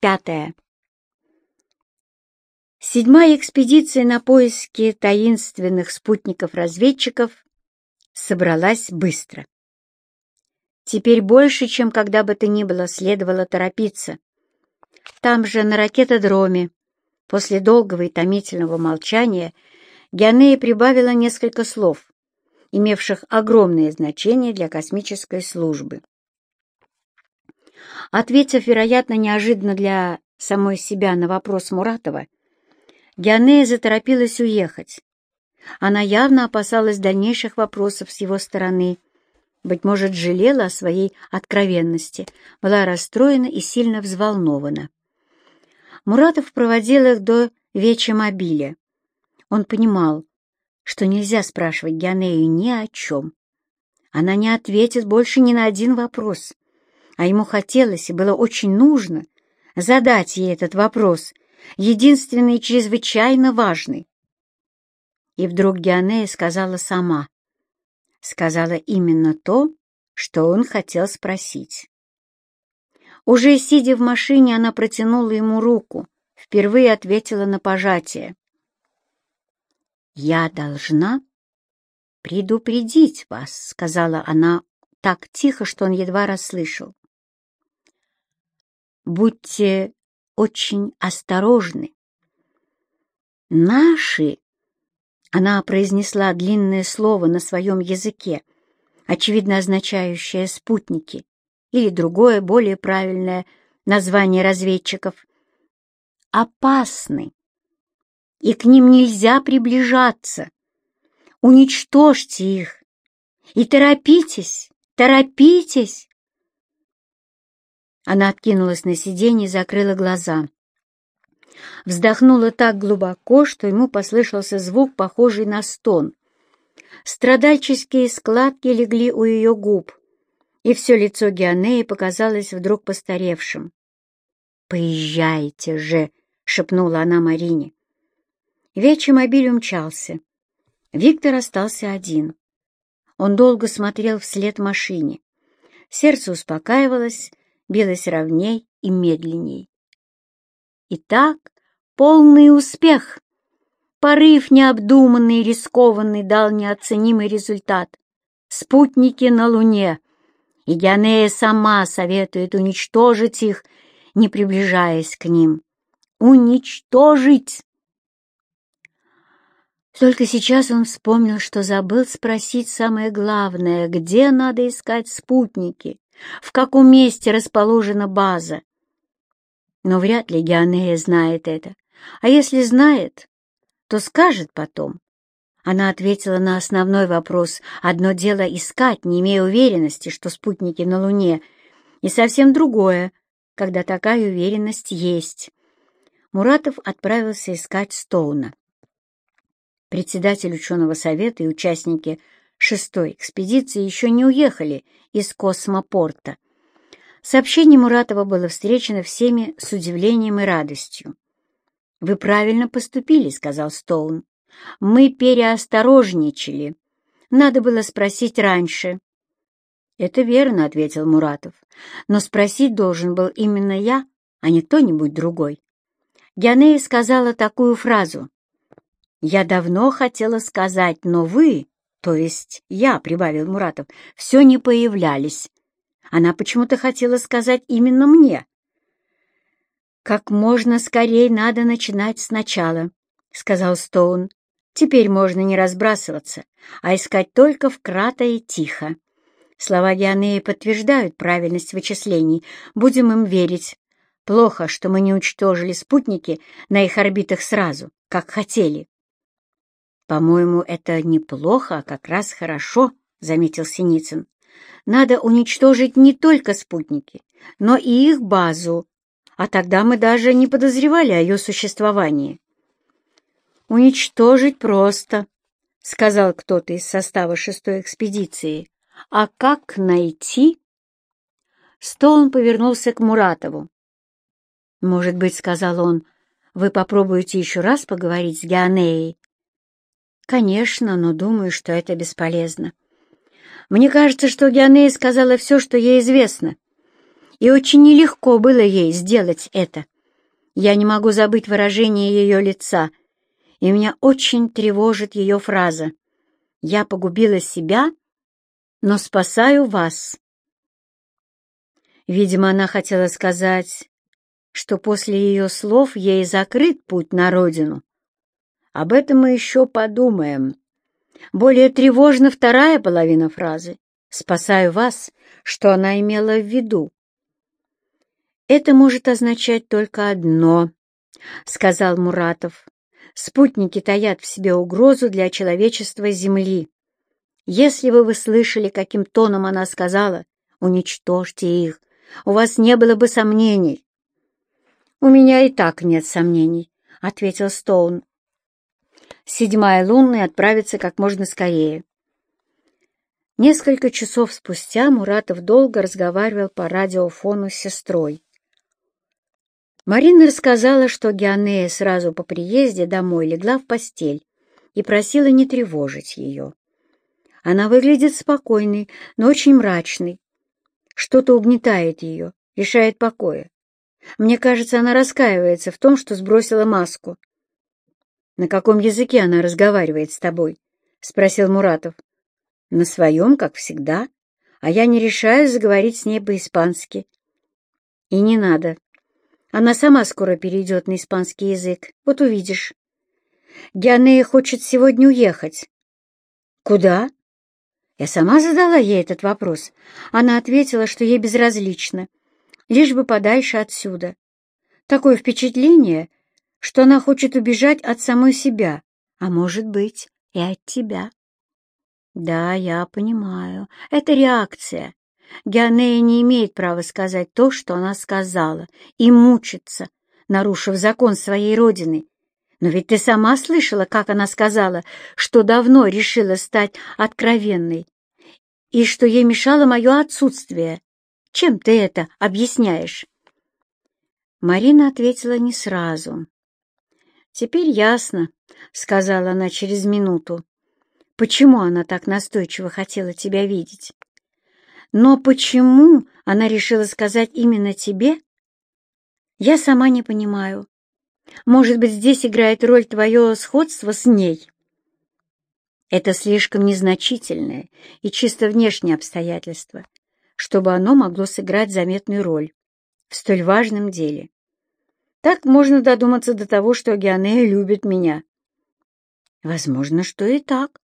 Пятое. Седьмая экспедиция на поиски таинственных спутников-разведчиков собралась быстро. Теперь больше, чем когда бы то ни было, следовало торопиться. Там же, на ракетодроме, после долгого и томительного молчания, Геонея прибавила несколько слов, имевших огромное значение для космической службы. Ответив, вероятно, неожиданно для самой себя на вопрос Муратова, Геонея заторопилась уехать. Она явно опасалась дальнейших вопросов с его стороны, быть может, жалела о своей откровенности, была расстроена и сильно взволнована. Муратов проводил их до вечемобиля. Он понимал, что нельзя спрашивать Геонею ни о чем. Она не ответит больше ни на один вопрос а ему хотелось и было очень нужно задать ей этот вопрос, единственный и чрезвычайно важный. И вдруг Геонея сказала сама, сказала именно то, что он хотел спросить. Уже сидя в машине, она протянула ему руку, впервые ответила на пожатие. «Я должна предупредить вас», — сказала она так тихо, что он едва расслышал будьте очень осторожны. Наши, она произнесла длинное слово на своем языке, очевидно означающее «спутники» или другое, более правильное название разведчиков, опасны, и к ним нельзя приближаться. Уничтожьте их и торопитесь, торопитесь. Она откинулась на сиденье и закрыла глаза. Вздохнула так глубоко, что ему послышался звук, похожий на стон. Страдальческие складки легли у ее губ, и все лицо Геонеи показалось вдруг постаревшим. «Поезжайте же!» — шепнула она Марине. Вечер мобиль умчался. Виктор остался один. Он долго смотрел вслед машине. Сердце успокаивалось, билась ровней и медленней. Итак, полный успех. Порыв необдуманный и рискованный дал неоценимый результат. Спутники на Луне. И Геонея сама советует уничтожить их, не приближаясь к ним. Уничтожить! Только сейчас он вспомнил, что забыл спросить самое главное, где надо искать спутники в каком месте расположена база. Но вряд ли Геонея знает это. А если знает, то скажет потом. Она ответила на основной вопрос. Одно дело искать, не имея уверенности, что спутники на Луне, и совсем другое, когда такая уверенность есть. Муратов отправился искать Стоуна. Председатель ученого совета и участники шестой экспедиции еще не уехали из космопорта. Сообщение Муратова было встречено всеми с удивлением и радостью. «Вы правильно поступили», — сказал Стоун. «Мы переосторожничали. Надо было спросить раньше». «Это верно», — ответил Муратов. «Но спросить должен был именно я, а не кто-нибудь другой». Геонея сказала такую фразу. «Я давно хотела сказать, но вы то есть я, — прибавил Муратов, — все не появлялись. Она почему-то хотела сказать именно мне. «Как можно скорее надо начинать сначала», — сказал Стоун. «Теперь можно не разбрасываться, а искать только вкратто и тихо. Слова Геонеи подтверждают правильность вычислений. Будем им верить. Плохо, что мы не уничтожили спутники на их орбитах сразу, как хотели. «По-моему, это неплохо, а как раз хорошо», — заметил Синицын. «Надо уничтожить не только спутники, но и их базу, а тогда мы даже не подозревали о ее существовании». «Уничтожить просто», — сказал кто-то из состава шестой экспедиции. «А как найти?» Стоун повернулся к Муратову. «Может быть, — сказал он, — вы попробуете еще раз поговорить с Геонеей «Конечно, но думаю, что это бесполезно. Мне кажется, что Геонея сказала все, что ей известно, и очень нелегко было ей сделать это. Я не могу забыть выражение ее лица, и меня очень тревожит ее фраза «Я погубила себя, но спасаю вас». Видимо, она хотела сказать, что после ее слов ей закрыт путь на родину. Об этом мы еще подумаем. Более тревожна вторая половина фразы «спасаю вас», что она имела в виду. «Это может означать только одно», — сказал Муратов. «Спутники таят в себе угрозу для человечества Земли. Если бы вы слышали, каким тоном она сказала, уничтожьте их, у вас не было бы сомнений». «У меня и так нет сомнений», — ответил Стоун. «Седьмая лунная отправится как можно скорее. Несколько часов спустя Муратов долго разговаривал по радиофону с сестрой. Марина рассказала, что Геонея сразу по приезде домой легла в постель и просила не тревожить ее. Она выглядит спокойной, но очень мрачной. Что-то угнетает ее, лишает покоя. Мне кажется, она раскаивается в том, что сбросила маску. «На каком языке она разговаривает с тобой?» — спросил Муратов. «На своем, как всегда, а я не решаюсь заговорить с ней по-испански». «И не надо», она сама скоро перейдет на испанский язык. Вот увидишь. Дианея хочет сегодня уехать. Куда? Я сама задала ей этот вопрос. Она ответила, что ей безразлично, лишь бы подальше отсюда. Такое впечатление, что она хочет убежать от самой себя, а может быть и от тебя. Да, я понимаю, это реакция. Геонея не имеет права сказать то, что она сказала, и мучиться, нарушив закон своей родины. Но ведь ты сама слышала, как она сказала, что давно решила стать откровенной, и что ей мешало мое отсутствие. Чем ты это объясняешь?» Марина ответила не сразу. «Теперь ясно», — сказала она через минуту, — «почему она так настойчиво хотела тебя видеть». Но почему она решила сказать именно тебе? Я сама не понимаю. Может быть, здесь играет роль твое сходство с ней? Это слишком незначительное и чисто внешнее обстоятельство, чтобы оно могло сыграть заметную роль в столь важном деле. Так можно додуматься до того, что Геонея любит меня. Возможно, что и так.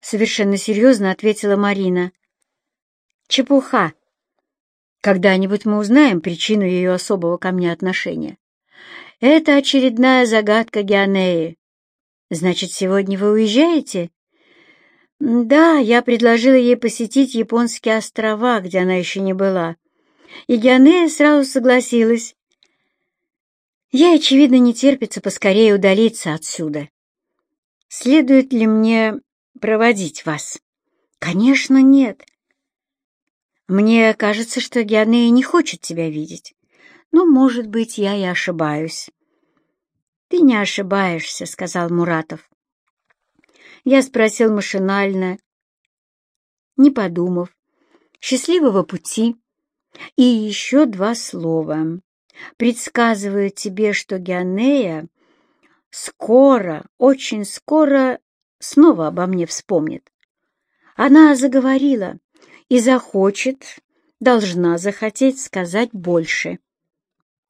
Совершенно серьезно ответила Марина. Чепуха. Когда-нибудь мы узнаем причину ее особого ко мне отношения. Это очередная загадка Геонеи. Значит, сегодня вы уезжаете? Да, я предложила ей посетить японские острова, где она еще не была. И Геонея сразу согласилась. Ей, очевидно, не терпится поскорее удалиться отсюда. Следует ли мне проводить вас? Конечно, нет. Мне кажется, что Геонея не хочет тебя видеть. Но, может быть, я и ошибаюсь. Ты не ошибаешься, — сказал Муратов. Я спросил машинально, не подумав. Счастливого пути. И еще два слова. Предсказываю тебе, что Геонея скоро, очень скоро снова обо мне вспомнит. Она заговорила и захочет, должна захотеть сказать больше.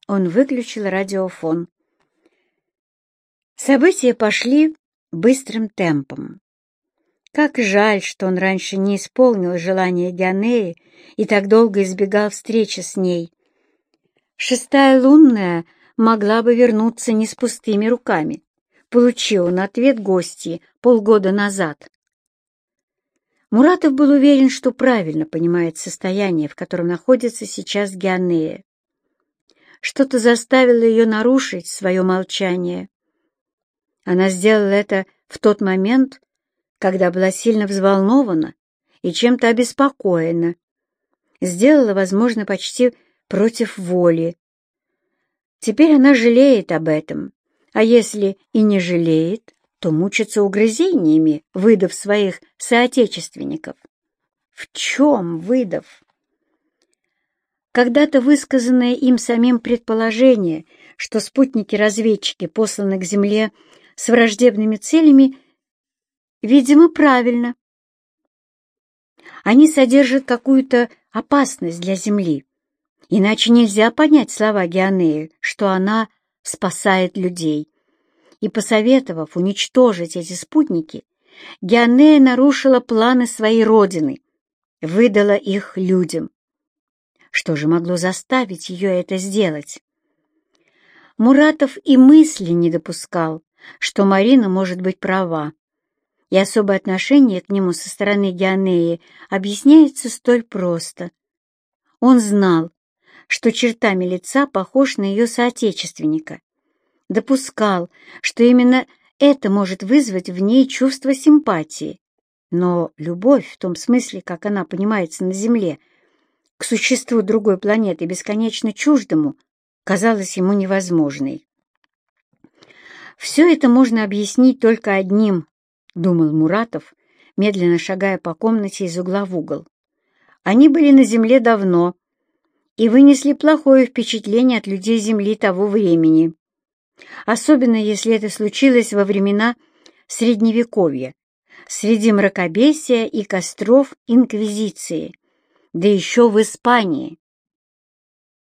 Он выключил радиофон. События пошли быстрым темпом. Как жаль, что он раньше не исполнил желание Геонеи и так долго избегал встречи с ней. Шестая лунная могла бы вернуться не с пустыми руками. Получил он ответ гости полгода назад. Муратов был уверен, что правильно понимает состояние, в котором находится сейчас Геонея. Что-то заставило ее нарушить свое молчание. Она сделала это в тот момент, когда была сильно взволнована и чем-то обеспокоена. Сделала, возможно, почти против воли. Теперь она жалеет об этом, а если и не жалеет, то мучится угрызениями, выдав своих соотечественников. В чем выдав? Когда-то высказанное им самим предположение, что спутники-разведчики посланы к Земле с враждебными целями, видимо, правильно. Они содержат какую-то опасность для Земли. Иначе нельзя понять слова Геонеи, что она спасает людей. И, посоветовав уничтожить эти спутники, Геонея нарушила планы своей родины, выдала их людям. Что же могло заставить ее это сделать? Муратов и мысли не допускал, что Марина может быть права, и особое отношение к нему со стороны Геонеи объясняется столь просто. Он знал, что чертами лица похож на ее соотечественника, допускал, что именно это может вызвать в ней чувство симпатии, но любовь, в том смысле, как она понимается на Земле, к существу другой планеты, бесконечно чуждому, казалась ему невозможной. Все это можно объяснить только одним, — думал Муратов, медленно шагая по комнате из угла в угол. Они были на земле давно и вынесли плохое впечатление от людей земли того времени. Особенно если это случилось во времена Средневековья, среди мракобесия и костров Инквизиции, да еще в Испании.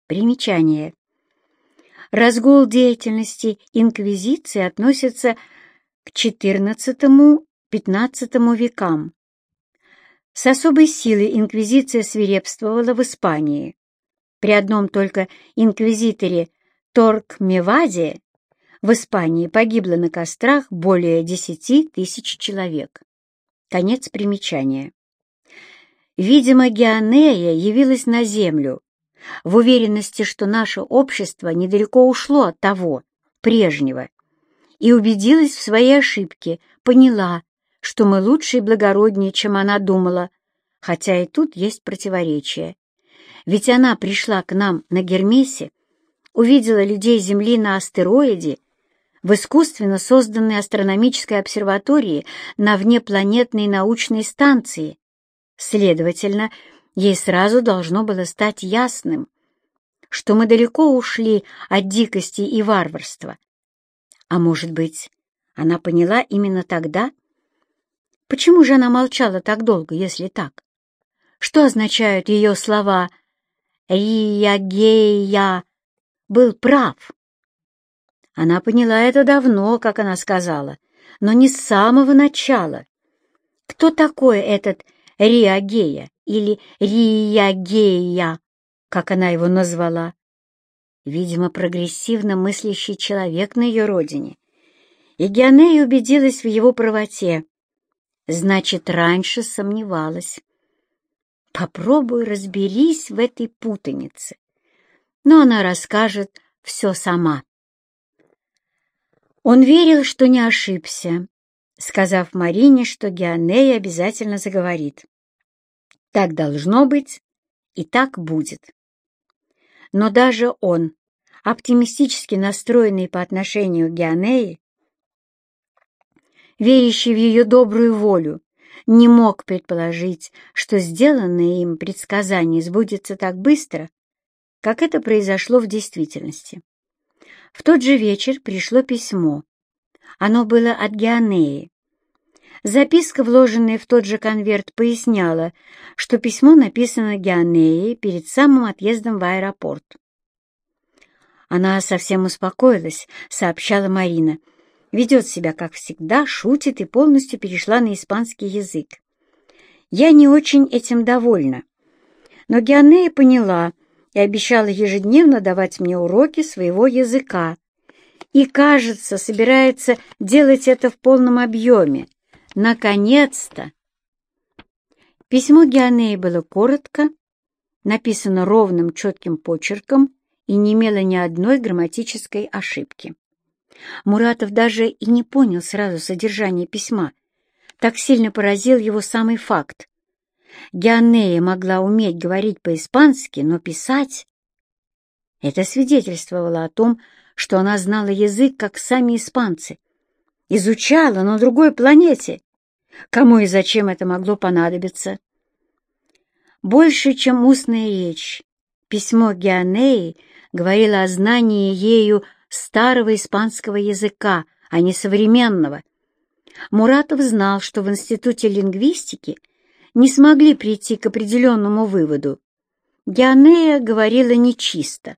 Примечание. Разгул деятельности Инквизиции относится к XIV-XV векам. С особой силой инквизиция свирепствовала в Испании. При одном только инквизиторе Торкмеваде в Испании погибло на кострах более десяти тысяч человек. Конец примечания. Видимо, Геонея явилась на землю в уверенности, что наше общество недалеко ушло от того, прежнего, и убедилась в своей ошибке, поняла, что мы лучше и благороднее, чем она думала, хотя и тут есть противоречие. Ведь она пришла к нам на Гермесе, увидела людей Земли на астероиде, в искусственно созданной астрономической обсерватории на внепланетной научной станции. Следовательно, ей сразу должно было стать ясным, что мы далеко ушли от дикости и варварства, а может быть, она поняла именно тогда? Почему же она молчала так долго, если так? Что означают ее слова «Рия-гея» был прав? Она поняла это давно, как она сказала, но не с самого начала. Кто такой этот Риагея или Риагея, как она его назвала? видимо, прогрессивно мыслящий человек на ее родине. И Геонея убедилась в его правоте. Значит, раньше сомневалась. Попробуй разберись в этой путанице. Но она расскажет все сама. Он верил, что не ошибся, сказав Марине, что Геонея обязательно заговорит. Так должно быть, и так будет. Но даже он, оптимистически настроенный по отношению к Геонее, верящий в ее добрую волю, не мог предположить, что сделанное им предсказание сбудется так быстро, как это произошло в действительности. В тот же вечер пришло письмо. Оно было от Геонеи. Записка, вложенная в тот же конверт, поясняла, что письмо написано Геонеей перед самым отъездом в аэропорт. Она совсем успокоилась, сообщала Марина. Ведет себя, как всегда, шутит и полностью перешла на испанский язык. Я не очень этим довольна. Но Геонея поняла и обещала ежедневно давать мне уроки своего языка. И, кажется, собирается делать это в полном объеме, Наконец-то! Письмо Геонеи было коротко, написано ровным четким почерком и не имело ни одной грамматической ошибки. Муратов даже и не понял сразу содержание письма. Так сильно поразил его самый факт. Геонея могла уметь говорить по-испански, но писать... Это свидетельствовало о том, что она знала язык, как сами испанцы, изучала на другой планете. Кому и зачем это могло понадобиться? Больше, чем устная речь, Письмо Геонеи говорило о знании ею старого испанского языка, а не современного. Муратов знал, что в Институте лингвистики не смогли прийти к определенному выводу. Геонея говорила нечисто.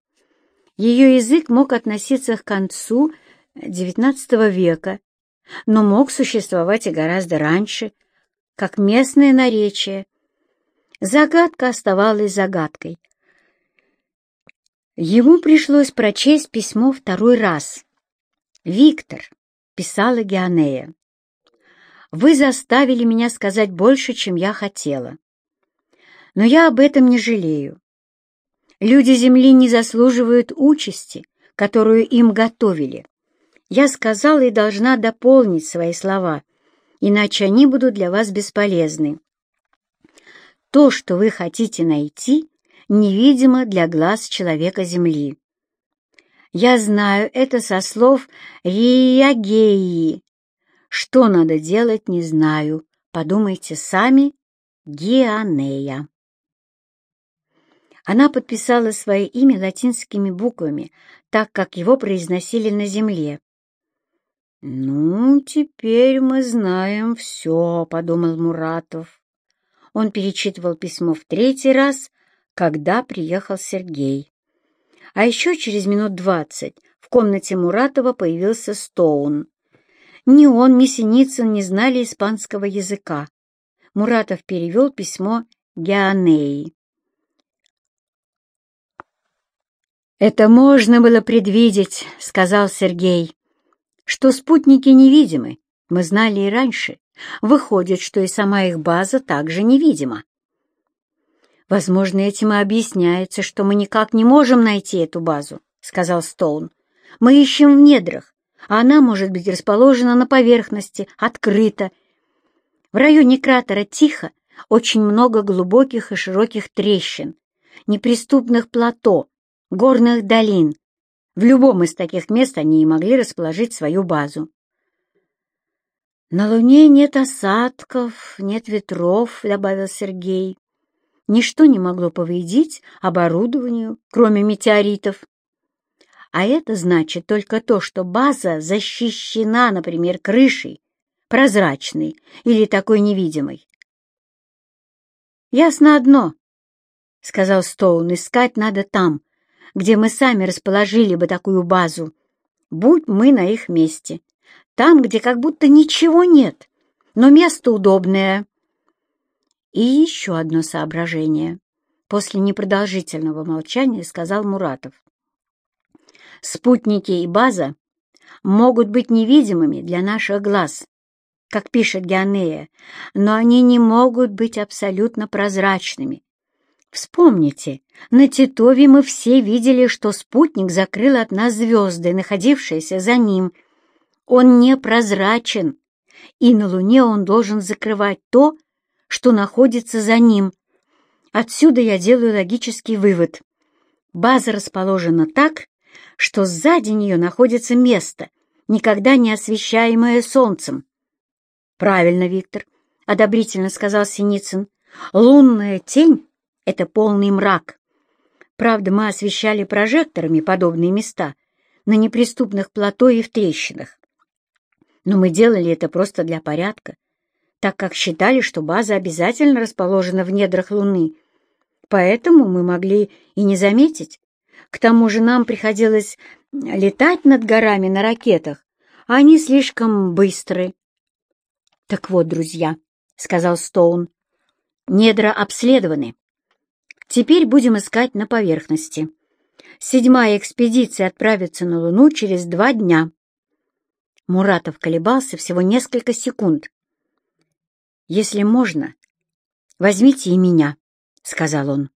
Ее язык мог относиться к концу XIX века, но мог существовать и гораздо раньше, как местное наречие. Загадка оставалась загадкой. Ему пришлось прочесть письмо второй раз. «Виктор», — писала Геонея, — «вы заставили меня сказать больше, чем я хотела. Но я об этом не жалею. Люди Земли не заслуживают участи, которую им готовили. Я сказала и должна дополнить свои слова, иначе они будут для вас бесполезны. То, что вы хотите найти, невидимо для глаз человека Земли. Я знаю это со слов Риагеи. Что надо делать, не знаю. Подумайте сами, Геонея. Она подписала свое имя латинскими буквами, так как его произносили на земле. «Ну, теперь мы знаем все», — подумал Муратов. Он перечитывал письмо в третий раз, когда приехал Сергей. А еще через минут двадцать в комнате Муратова появился Стоун. Ни он, ни Синицын не знали испанского языка. Муратов перевел письмо Геонеи. «Это можно было предвидеть», — сказал Сергей. «Что спутники невидимы, мы знали и раньше. Выходит, что и сама их база также невидима. «Возможно, этим и объясняется, что мы никак не можем найти эту базу», — сказал Стоун. «Мы ищем в недрах, а она может быть расположена на поверхности, открыта. В районе кратера тихо, очень много глубоких и широких трещин, неприступных плато, горных долин. В любом из таких мест они и могли расположить свою базу. «На Луне нет осадков, нет ветров», — добавил Сергей. Ничто не могло повредить оборудованию, кроме метеоритов. А это значит только то, что база защищена, например, крышей, прозрачной или такой невидимой. «Ясно одно», — сказал Стоун, — «искать надо там, где мы сами расположили бы такую базу, будь мы на их месте, там, где как будто ничего нет, но место удобное». И еще одно соображение. После непродолжительного молчания сказал Муратов. Спутники и база могут быть невидимыми для наших глаз, как пишет Геонея, но они не могут быть абсолютно прозрачными. Вспомните, на Титове мы все видели, что спутник закрыл от нас звезды, находившиеся за ним. Он непрозрачен, и на Луне он должен закрывать то, что находится за ним. Отсюда я делаю логический вывод. База расположена так, что сзади нее находится место, никогда не освещаемое солнцем. «Правильно, Виктор», — одобрительно сказал Синицын. «Лунная тень — это полный мрак. Правда, мы освещали прожекторами подобные места на неприступных плато и в трещинах. Но мы делали это просто для порядка, так как считали, что база обязательно расположена в недрах Луны. Поэтому мы могли и не заметить. К тому же нам приходилось летать над горами на ракетах, а они слишком быстры. «Так вот, друзья», — сказал Стоун, — «недра обследованы. Теперь будем искать на поверхности. Седьмая экспедиция отправится на Луну через два дня». Муратов колебался всего несколько секунд, «Если можно, возьмите и меня», — сказал он.